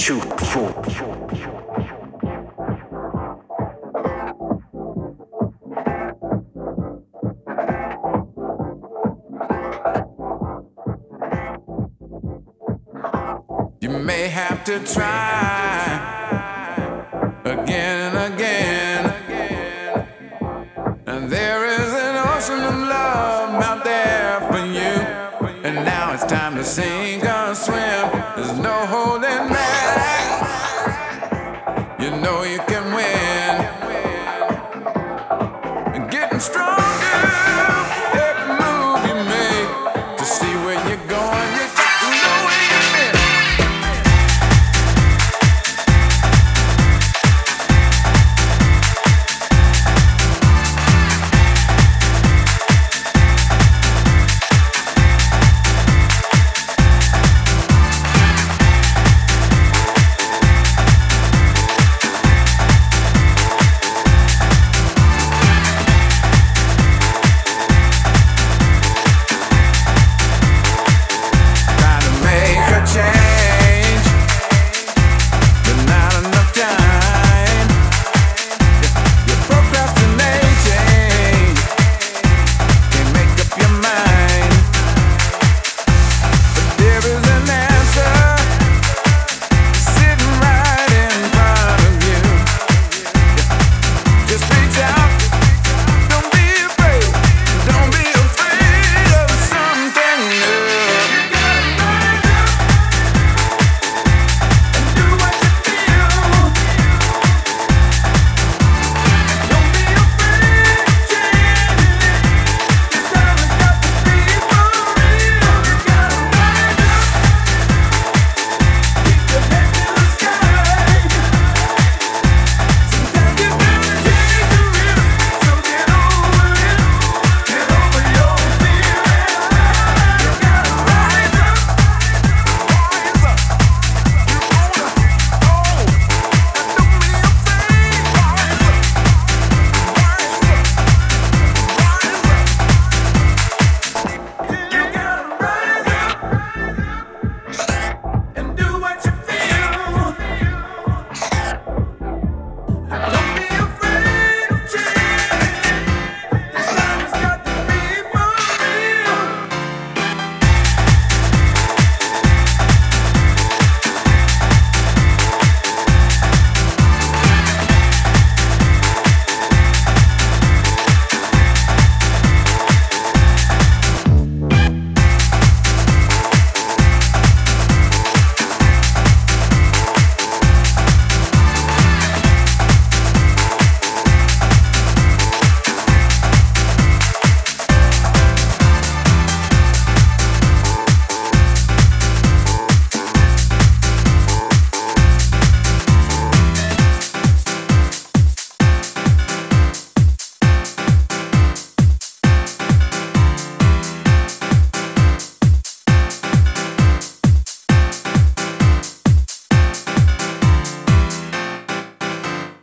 You may have to try again and again. And there is an ocean of love out there for you. And now it's time to sing. You know you can win. And getting strong.